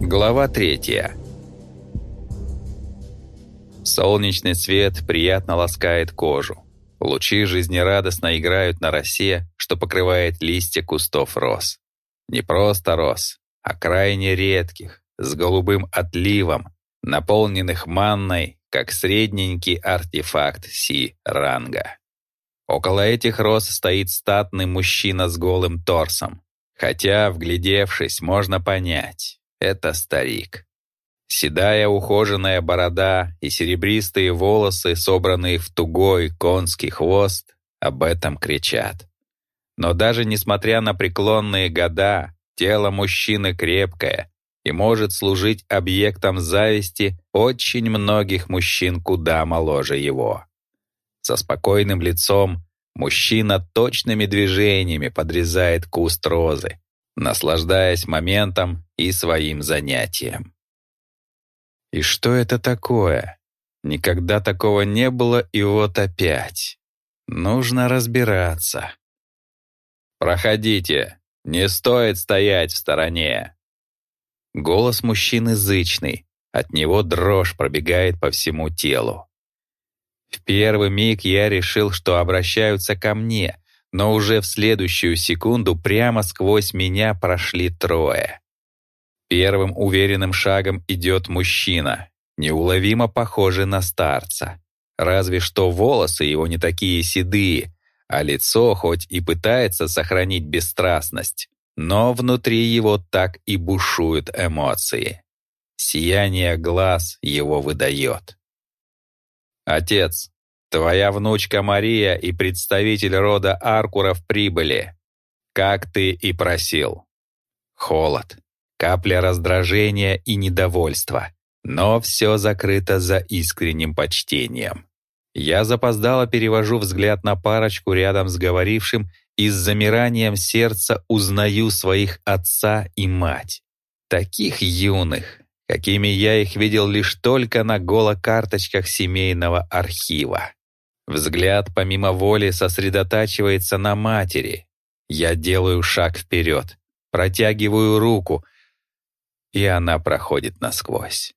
Глава третья. Солнечный свет приятно ласкает кожу. Лучи жизнерадостно играют на росе, что покрывает листья кустов роз. Не просто роз, а крайне редких, с голубым отливом, наполненных манной, как средненький артефакт Си-ранга. Около этих роз стоит статный мужчина с голым торсом. Хотя, вглядевшись, можно понять — это старик. Седая ухоженная борода и серебристые волосы, собранные в тугой конский хвост, об этом кричат. Но даже несмотря на преклонные года, тело мужчины крепкое и может служить объектом зависти очень многих мужчин куда моложе его. Со спокойным лицом мужчина точными движениями подрезает куст розы, наслаждаясь моментом и своим занятием. И что это такое? Никогда такого не было, и вот опять. Нужно разбираться. «Проходите, не стоит стоять в стороне». Голос мужчины зычный, от него дрожь пробегает по всему телу. В первый миг я решил, что обращаются ко мне, но уже в следующую секунду прямо сквозь меня прошли трое. Первым уверенным шагом идет мужчина, неуловимо похожий на старца. Разве что волосы его не такие седые, а лицо хоть и пытается сохранить бесстрастность, но внутри его так и бушуют эмоции. Сияние глаз его выдает. «Отец, твоя внучка Мария и представитель рода Аркуров прибыли, как ты и просил». Холод, капля раздражения и недовольства, но все закрыто за искренним почтением. Я запоздало перевожу взгляд на парочку рядом с говорившим и с замиранием сердца узнаю своих отца и мать. Таких юных, какими я их видел лишь только на голокарточках семейного архива. Взгляд помимо воли сосредотачивается на матери. Я делаю шаг вперед, протягиваю руку, и она проходит насквозь.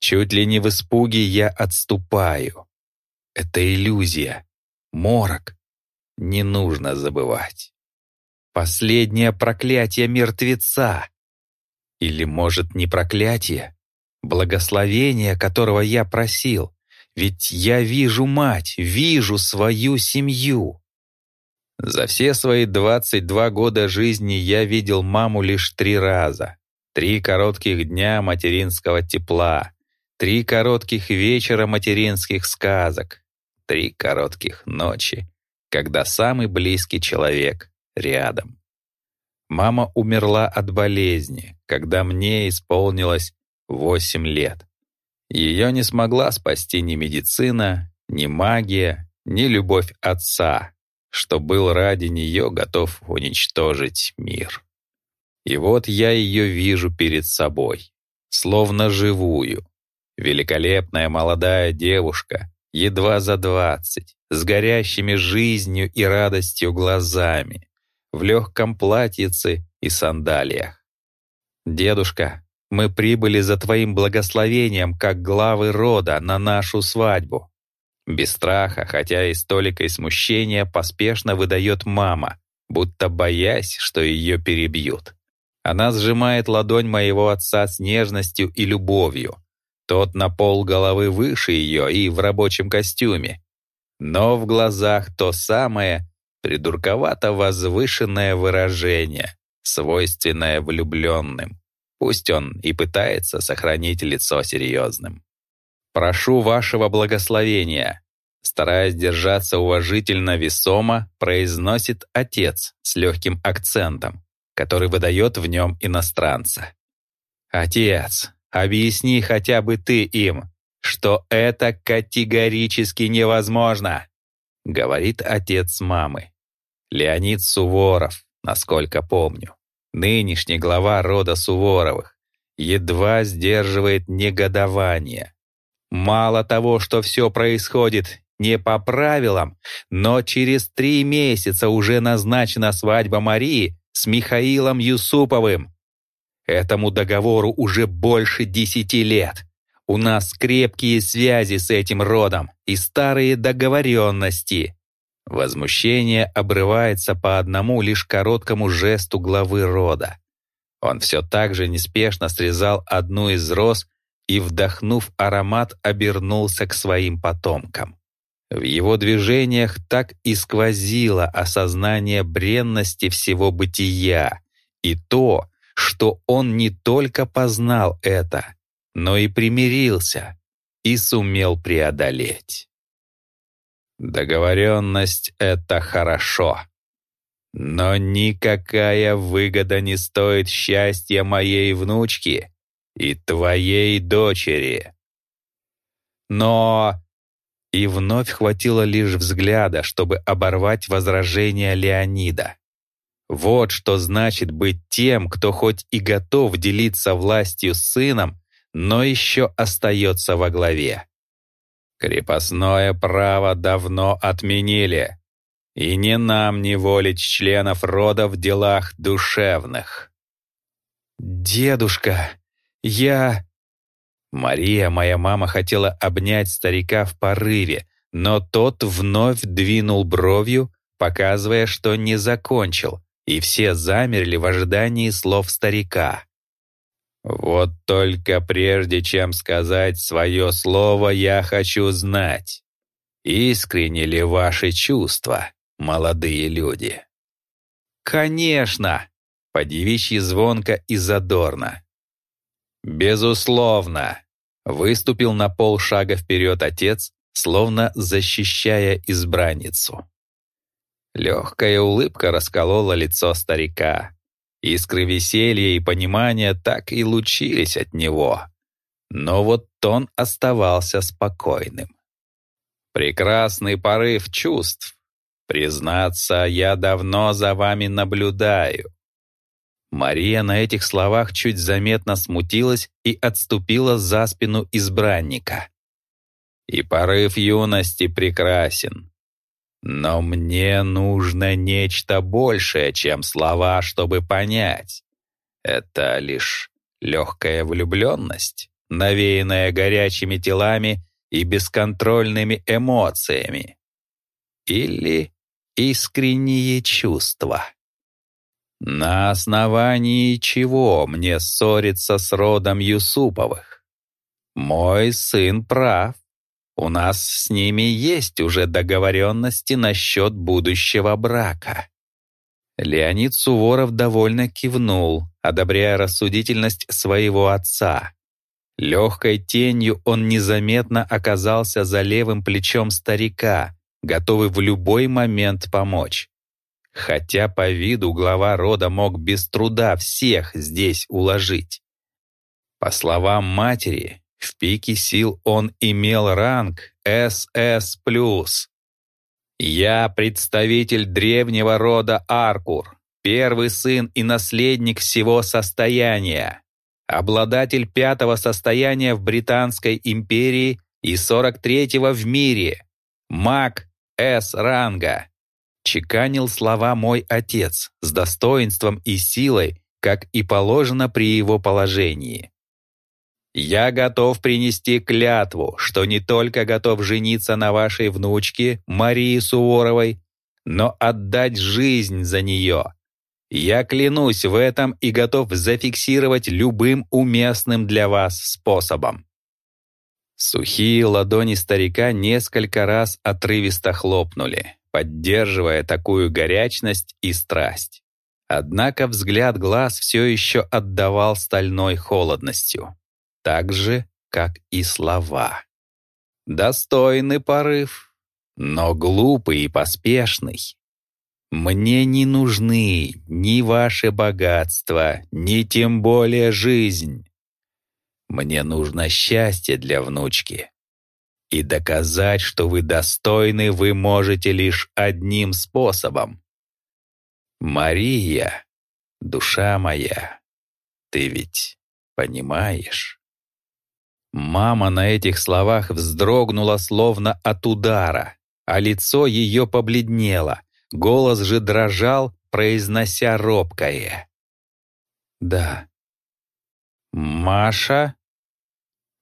Чуть ли не в испуге я отступаю. Это иллюзия, морок. Не нужно забывать. Последнее проклятие мертвеца. Или, может, не проклятие? Благословение, которого я просил. Ведь я вижу мать, вижу свою семью. За все свои 22 года жизни я видел маму лишь три раза. Три коротких дня материнского тепла, три коротких вечера материнских сказок, три коротких ночи, когда самый близкий человек рядом. Мама умерла от болезни, когда мне исполнилось восемь лет. Ее не смогла спасти ни медицина, ни магия, ни любовь отца, что был ради нее готов уничтожить мир. И вот я ее вижу перед собой, словно живую. Великолепная молодая девушка, едва за двадцать, с горящими жизнью и радостью глазами, в легком платьице и сандалиях. «Дедушка, мы прибыли за твоим благословением, как главы рода, на нашу свадьбу». Без страха, хотя и с толикой смущения, поспешно выдает мама, будто боясь, что ее перебьют. Она сжимает ладонь моего отца с нежностью и любовью. Тот на пол головы выше ее и в рабочем костюме. Но в глазах то самое придурковато возвышенное выражение, свойственное влюбленным. Пусть он и пытается сохранить лицо серьезным. «Прошу вашего благословения», стараясь держаться уважительно весомо, произносит отец с легким акцентом, который выдает в нем иностранца. «Отец, объясни хотя бы ты им, что это категорически невозможно», говорит отец мамы. Леонид Суворов, насколько помню, нынешний глава рода Суворовых, едва сдерживает негодование. Мало того, что все происходит не по правилам, но через три месяца уже назначена свадьба Марии с Михаилом Юсуповым. Этому договору уже больше десяти лет. У нас крепкие связи с этим родом и старые договоренности. Возмущение обрывается по одному лишь короткому жесту главы рода. Он все так же неспешно срезал одну из роз и, вдохнув аромат, обернулся к своим потомкам. В его движениях так и сквозило осознание бренности всего бытия и то, что он не только познал это, но и примирился и сумел преодолеть. Договоренность — это хорошо. Но никакая выгода не стоит счастья моей внучки и твоей дочери. Но... И вновь хватило лишь взгляда, чтобы оборвать возражение Леонида. Вот что значит быть тем, кто хоть и готов делиться властью с сыном, но еще остается во главе. Крепостное право давно отменили, и не нам не волить членов рода в делах душевных. «Дедушка, я...» Мария, моя мама, хотела обнять старика в порыве, но тот вновь двинул бровью, показывая, что не закончил, и все замерли в ожидании слов старика. «Вот только прежде чем сказать свое слово, я хочу знать, искренне ли ваши чувства, молодые люди?» «Конечно!» — по-девичьи звонко и задорно. «Безусловно!» — выступил на полшага вперед отец, словно защищая избранницу. Легкая улыбка расколола лицо старика. Искры веселья и понимания так и лучились от него. Но вот тон оставался спокойным. Прекрасный порыв чувств. Признаться, я давно за вами наблюдаю. Мария на этих словах чуть заметно смутилась и отступила за спину избранника. И порыв юности прекрасен. Но мне нужно нечто большее, чем слова, чтобы понять. Это лишь легкая влюбленность, навеянная горячими телами и бесконтрольными эмоциями. Или искренние чувства. На основании чего мне ссориться с родом Юсуповых? Мой сын прав. У нас с ними есть уже договоренности насчет будущего брака». Леонид Суворов довольно кивнул, одобряя рассудительность своего отца. Легкой тенью он незаметно оказался за левым плечом старика, готовый в любой момент помочь. Хотя по виду глава рода мог без труда всех здесь уложить. По словам матери, в пике сил он имел ранг СС+. Я представитель древнего рода Аркур, первый сын и наследник всего состояния, обладатель пятого состояния в Британской империи и 43-го в мире, маг С-ранга. Чеканил слова мой отец с достоинством и силой, как и положено при его положении. Я готов принести клятву, что не только готов жениться на вашей внучке Марии Суворовой, но отдать жизнь за нее. Я клянусь в этом и готов зафиксировать любым уместным для вас способом. Сухие ладони старика несколько раз отрывисто хлопнули, поддерживая такую горячность и страсть. Однако взгляд глаз все еще отдавал стальной холодностью так же, как и слова. Достойный порыв, но глупый и поспешный. Мне не нужны ни ваше богатство, ни тем более жизнь. Мне нужно счастье для внучки. И доказать, что вы достойны, вы можете лишь одним способом. Мария, душа моя, ты ведь понимаешь? Мама на этих словах вздрогнула словно от удара, а лицо ее побледнело, голос же дрожал, произнося робкое. «Да, «Маша?»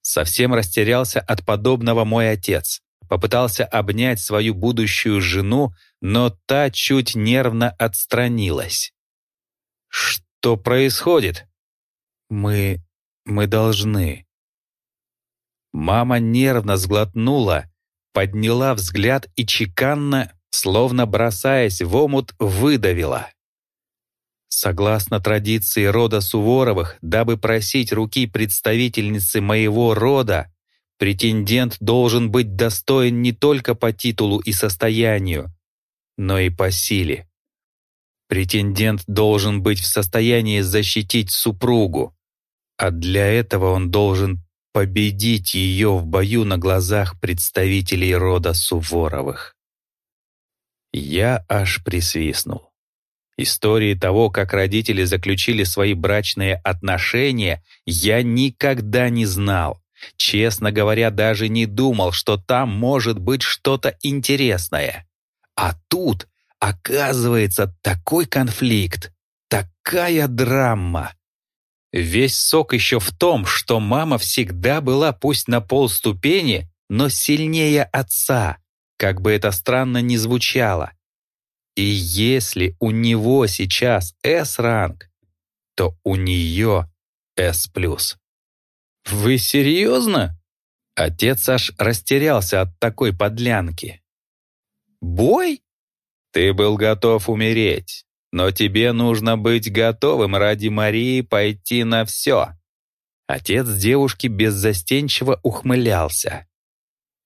Совсем растерялся от подобного мой отец. Попытался обнять свою будущую жену, но та чуть нервно отстранилась. «Что происходит?» «Мы... мы должны...» Мама нервно сглотнула, подняла взгляд и чеканно, словно бросаясь в омут, выдавила. Согласно традиции рода Суворовых, дабы просить руки представительницы моего рода, претендент должен быть достоин не только по титулу и состоянию, но и по силе. Претендент должен быть в состоянии защитить супругу, а для этого он должен победить ее в бою на глазах представителей рода Суворовых. Я аж присвистнул. Истории того, как родители заключили свои брачные отношения, я никогда не знал. Честно говоря, даже не думал, что там может быть что-то интересное. А тут, оказывается, такой конфликт, такая драма. Весь сок еще в том, что мама всегда была пусть на полступени, но сильнее отца, как бы это странно ни звучало. И если у него сейчас S-ранг, то у нее S+. «Вы серьезно?» Отец аж растерялся от такой подлянки. «Бой? Ты был готов умереть, но тебе нужно быть готовым ради Марии пойти на все». Отец девушки беззастенчиво ухмылялся.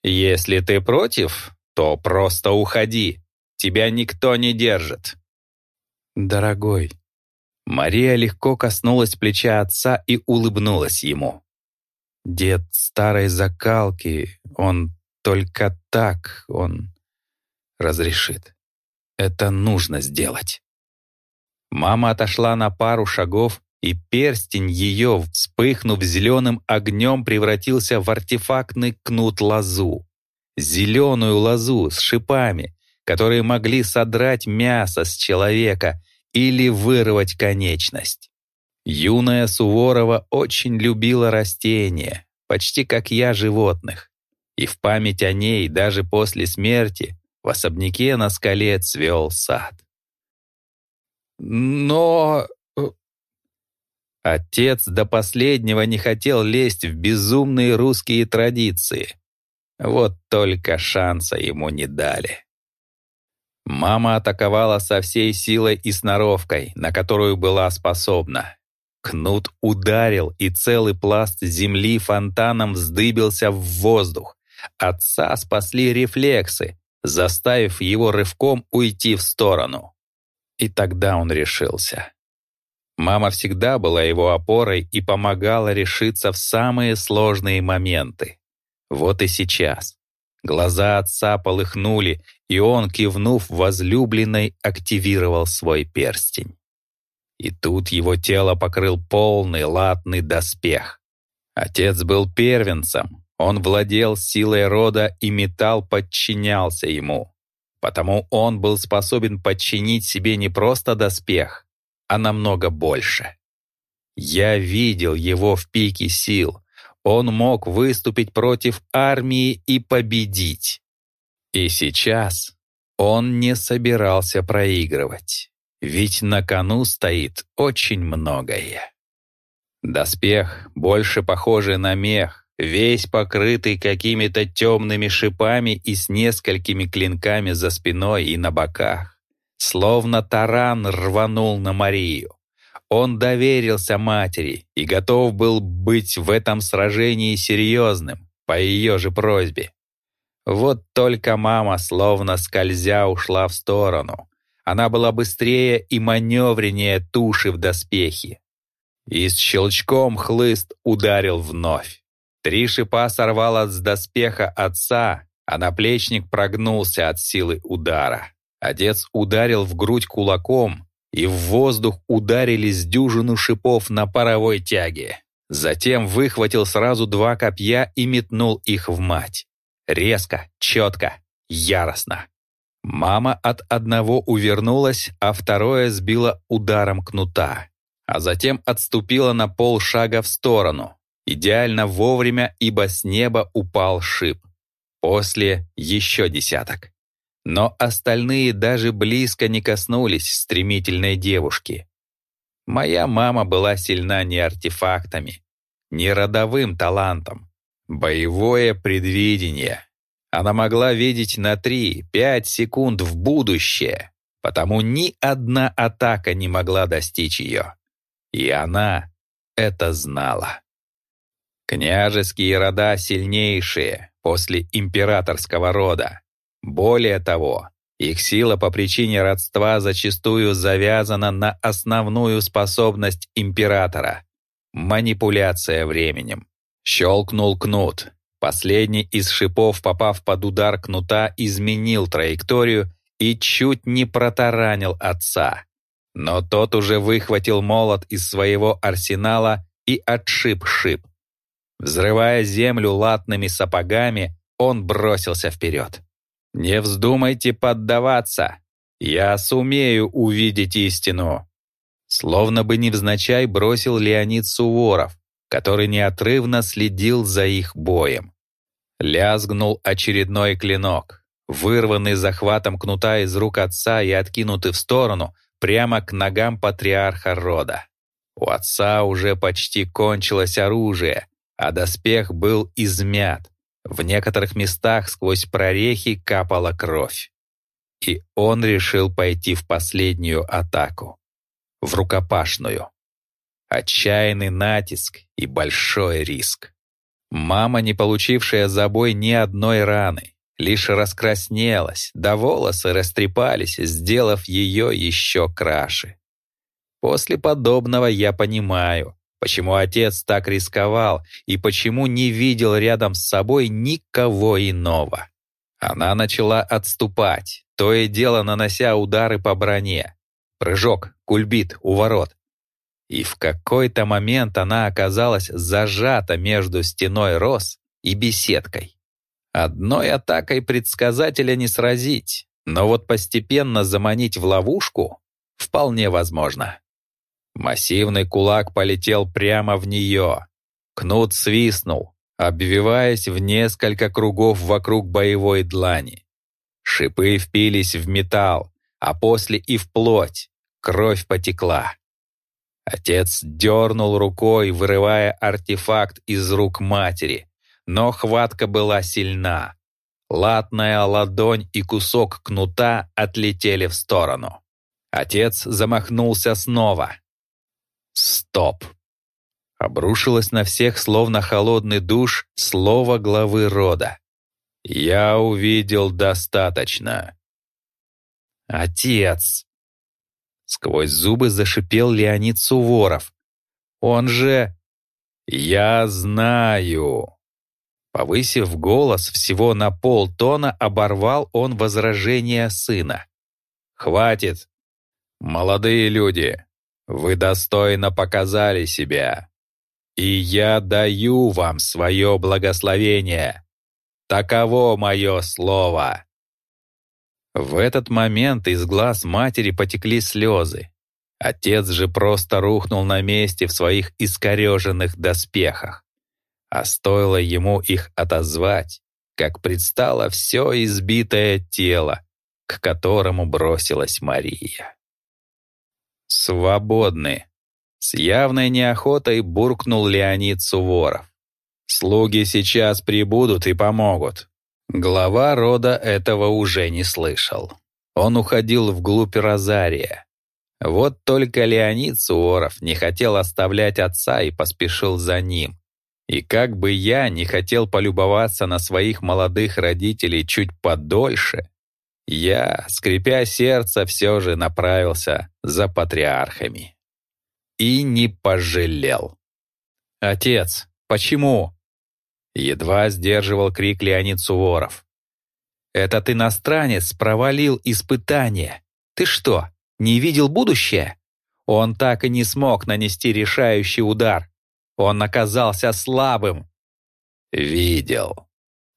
«Если ты против, то просто уходи. Тебя никто не держит». «Дорогой». Мария легко коснулась плеча отца и улыбнулась ему. «Дед старой закалки, он только так, он разрешит. Это нужно сделать». Мама отошла на пару шагов, и перстень ее, вспыхнув зеленым огнем, превратился в артефактный кнут-лозу. Зеленую лозу с шипами, которые могли содрать мясо с человека или вырвать конечность. Юная Суворова очень любила растения, почти как я животных, и в память о ней даже после смерти в особняке на скале цвел сад. Но... Э, Отец до последнего не хотел лезть в безумные русские традиции. Вот только шанса ему не дали. Мама атаковала со всей силой и сноровкой, на которую была способна. Кнут ударил, и целый пласт земли фонтаном вздыбился в воздух. Отца спасли рефлексы, заставив его рывком уйти в сторону. И тогда он решился. Мама всегда была его опорой и помогала решиться в самые сложные моменты. Вот и сейчас. Глаза отца полыхнули, и он, кивнув возлюбленной, активировал свой перстень. И тут его тело покрыл полный латный доспех. Отец был первенцем, он владел силой рода, и металл подчинялся ему. Потому он был способен подчинить себе не просто доспех, а намного больше. Я видел его в пике сил, он мог выступить против армии и победить. И сейчас он не собирался проигрывать, ведь на кону стоит очень многое. Доспех, больше похожий на мех, весь покрытый какими-то темными шипами и с несколькими клинками за спиной и на боках, словно таран рванул на Марию. Он доверился матери и готов был быть в этом сражении серьезным, по ее же просьбе. Вот только мама, словно скользя, ушла в сторону. Она была быстрее и маневреннее туши в доспехе. И с щелчком хлыст ударил вновь. Три шипа сорвало с доспеха отца, а наплечник прогнулся от силы удара. Отец ударил в грудь кулаком, и в воздух ударились дюжину шипов на паровой тяге. Затем выхватил сразу два копья и метнул их в мать. Резко, четко, яростно. Мама от одного увернулась, а второе сбила ударом кнута. а затем отступила на полшага в сторону, идеально вовремя, ибо с неба упал шип. После еще десяток. Но остальные даже близко не коснулись стремительной девушки. Моя мама была сильна не артефактами, не родовым талантом. Боевое предвидение. Она могла видеть на 3-5 секунд в будущее, потому ни одна атака не могла достичь ее. И она это знала. Княжеские рода сильнейшие после императорского рода. Более того, их сила по причине родства зачастую завязана на основную способность императора — манипуляция временем. Щелкнул кнут. Последний из шипов, попав под удар кнута, изменил траекторию и чуть не протаранил отца. Но тот уже выхватил молот из своего арсенала и отшиб шип. Взрывая землю латными сапогами, он бросился вперед. «Не вздумайте поддаваться! Я сумею увидеть истину!» Словно бы невзначай бросил Леонид Суворов, который неотрывно следил за их боем. Лязгнул очередной клинок, вырванный захватом кнута из рук отца и откинутый в сторону, прямо к ногам патриарха рода. У отца уже почти кончилось оружие, а доспех был измят, в некоторых местах сквозь прорехи капала кровь. И он решил пойти в последнюю атаку. В рукопашную. Отчаянный натиск и большой риск. Мама, не получившая за бой ни одной раны, лишь раскраснелась, да волосы растрепались, сделав ее еще краше. После подобного я понимаю, Почему отец так рисковал и почему не видел рядом с собой никого иного? Она начала отступать, то и дело нанося удары по броне. Прыжок, кульбит, у ворот. И в какой-то момент она оказалась зажата между стеной роз и беседкой. Одной атакой предсказателя не сразить, но вот постепенно заманить в ловушку вполне возможно. Массивный кулак полетел прямо в нее. Кнут свистнул, обвиваясь в несколько кругов вокруг боевой длани. Шипы впились в металл, а после и в плоть. Кровь потекла. Отец дернул рукой, вырывая артефакт из рук матери, но хватка была сильна. Латная ладонь и кусок кнута отлетели в сторону. Отец замахнулся снова. Стоп! Обрушилось на всех, словно холодный душ, слово главы рода. Я увидел достаточно. Отец! Сквозь зубы зашипел Леонид Суворов. Он же... Я знаю. Повысив голос всего на полтона, оборвал он возражение сына. «Хватит! Молодые люди, вы достойно показали себя, и я даю вам свое благословение. Таково мое слово». В этот момент из глаз матери потекли слезы. Отец же просто рухнул на месте в своих искореженных доспехах. А стоило ему их отозвать, как предстало все избитое тело, к которому бросилась Мария. «Свободны!» С явной неохотой буркнул Леонид Суворов. «Слуги сейчас прибудут и помогут». Глава рода этого уже не слышал. Он уходил вглубь Розария. Вот только Леонид Суворов не хотел оставлять отца и поспешил за ним. И как бы я не хотел полюбоваться на своих молодых родителей чуть подольше, я, скрипя сердце, все же направился за патриархами. И не пожалел. «Отец, почему?» Едва сдерживал крик Леонид Суворов. «Этот иностранец провалил испытание. Ты что, не видел будущее? Он так и не смог нанести решающий удар. Он оказался слабым». «Видел»,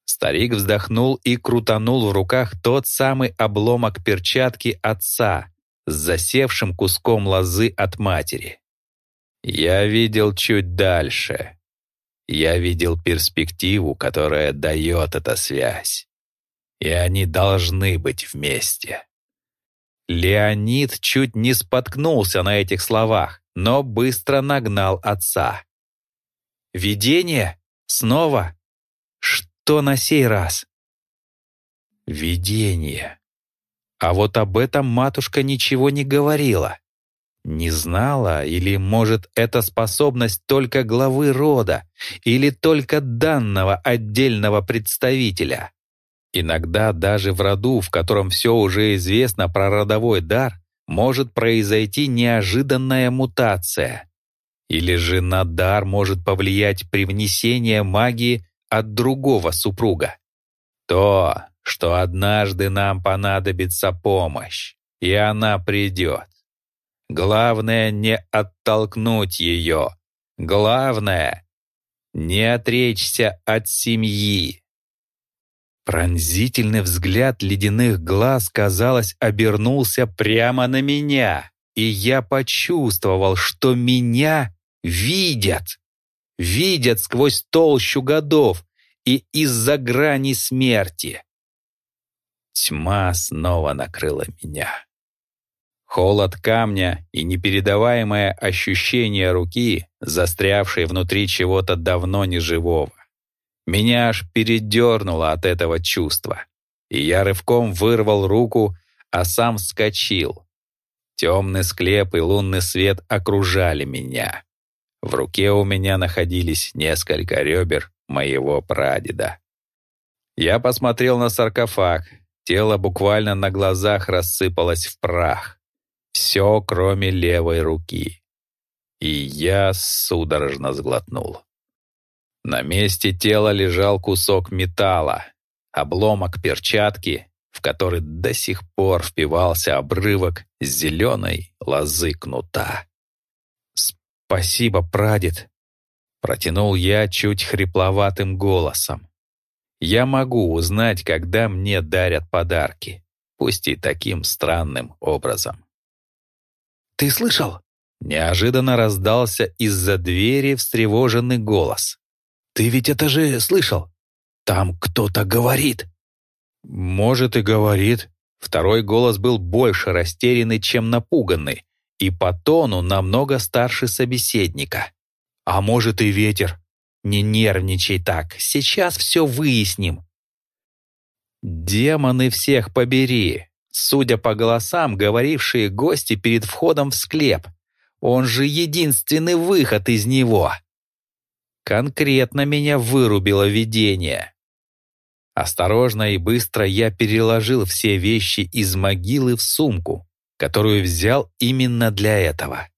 Старик вздохнул и крутанул в руках тот самый обломок перчатки отца с засевшим куском лозы от матери. Я видел чуть дальше. Я видел перспективу, которая дает эта связь. И они должны быть вместе. Леонид чуть не споткнулся на этих словах, но быстро нагнал отца. «Видение? Снова? Что на сей раз?» «Видение. А вот об этом матушка ничего не говорила. Не знала, или, может, это способность только главы рода, или только данного отдельного представителя. Иногда даже в роду, в котором все уже известно про родовой дар, может произойти неожиданная мутация. Или же на дар может повлиять привнесение магии от другого супруга. То, что однажды нам понадобится помощь, и она придет. Главное не оттолкнуть ее. Главное — не отречься от семьи. Пронзительный взгляд ледяных глаз, казалось, обернулся прямо на меня, и я почувствовал, что меня видят. Видят сквозь толщу годов и из-за грани смерти. Тьма снова накрыла меня. Холод камня и непередаваемое ощущение руки, застрявшей внутри чего-то давно неживого. Меня аж передернуло от этого чувства, и я рывком вырвал руку, а сам вскочил. Темный склеп и лунный свет окружали меня. В руке у меня находились несколько ребер моего прадеда. Я посмотрел на саркофаг. Тело буквально на глазах рассыпалось в прах. Все, кроме левой руки. И я судорожно сглотнул. На месте тела лежал кусок металла, обломок перчатки, в который до сих пор впивался обрывок зеленой лозы кнута. «Спасибо, прадед!» — протянул я чуть хрипловатым голосом. «Я могу узнать, когда мне дарят подарки, пусть и таким странным образом». «Ты слышал?» Неожиданно раздался из-за двери встревоженный голос. «Ты ведь это же слышал? Там кто-то говорит». «Может, и говорит». Второй голос был больше растерянный, чем напуганный, и по тону намного старше собеседника. «А может, и ветер. Не нервничай так, сейчас все выясним». «Демоны всех побери! Судя по голосам, говорившие гости перед входом в склеп. Он же единственный выход из него. Конкретно меня вырубило видение. Осторожно и быстро я переложил все вещи из могилы в сумку, которую взял именно для этого.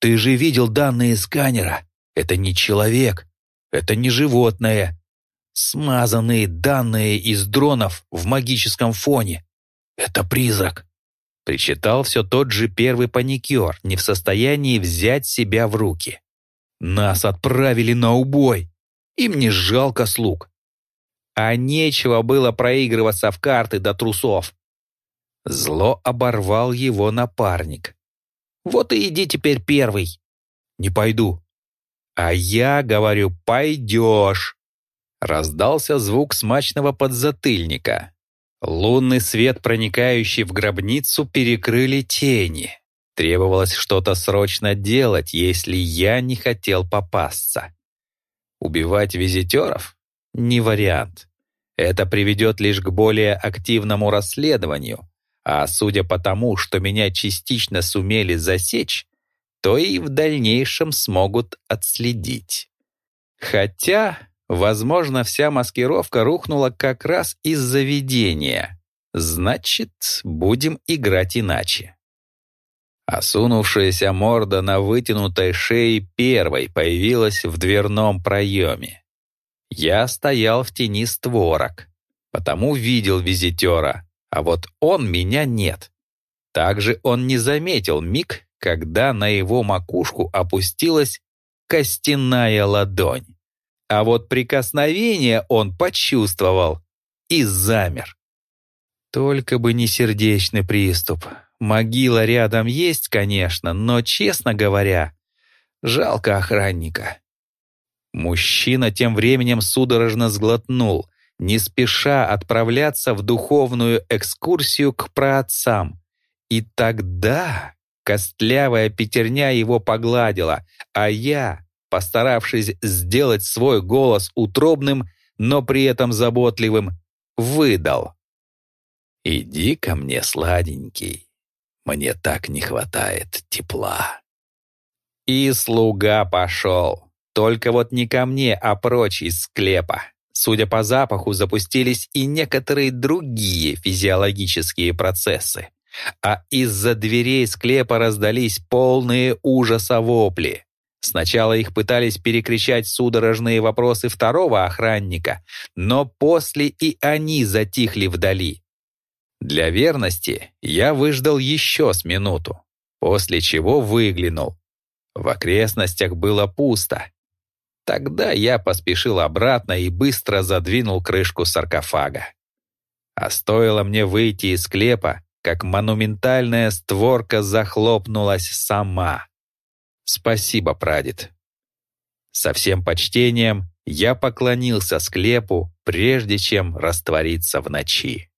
«Ты же видел данные сканера. Это не человек. Это не животное. Смазанные данные из дронов в магическом фоне. «Это призрак!» Причитал все тот же первый паникер, не в состоянии взять себя в руки. «Нас отправили на убой! Им не жалко слуг!» А нечего было проигрываться в карты до трусов. Зло оборвал его напарник. «Вот и иди теперь первый!» «Не пойду!» «А я говорю, пойдешь!» Раздался звук смачного подзатыльника. Лунный свет, проникающий в гробницу, перекрыли тени. Требовалось что-то срочно делать, если я не хотел попасться. Убивать визитеров? Не вариант. Это приведет лишь к более активному расследованию, а судя по тому, что меня частично сумели засечь, то и в дальнейшем смогут отследить. Хотя Возможно, вся маскировка рухнула как раз из-за видения. Значит, будем играть иначе. Осунувшаяся морда на вытянутой шее первой появилась в дверном проеме. Я стоял в тени створок, потому видел визитера, а вот он меня нет. Также он не заметил миг, когда на его макушку опустилась костяная ладонь. А вот прикосновение он почувствовал и замер. Только бы не сердечный приступ. Могила рядом есть, конечно, но, честно говоря, Жалко охранника. Мужчина тем временем судорожно сглотнул, не спеша отправляться в духовную экскурсию к праотцам. И тогда костлявая пятерня его погладила, а я, постаравшись сделать свой голос утробным, но при этом заботливым, выдал. «Иди ко мне, сладенький, мне так не хватает тепла». И слуга пошел. Только вот не ко мне, а прочь из склепа. Судя по запаху, запустились и некоторые другие физиологические процессы. А из-за дверей склепа раздались полные ужаса вопли. Сначала их пытались перекричать судорожные вопросы второго охранника, но после и они затихли вдали. Для верности я выждал еще с минуту, после чего выглянул. В окрестностях было пусто. Тогда я поспешил обратно и быстро задвинул крышку саркофага. А стоило мне выйти из склепа, как монументальная створка захлопнулась сама. Спасибо, прадед. Со всем почтением я поклонился склепу, прежде чем раствориться в ночи.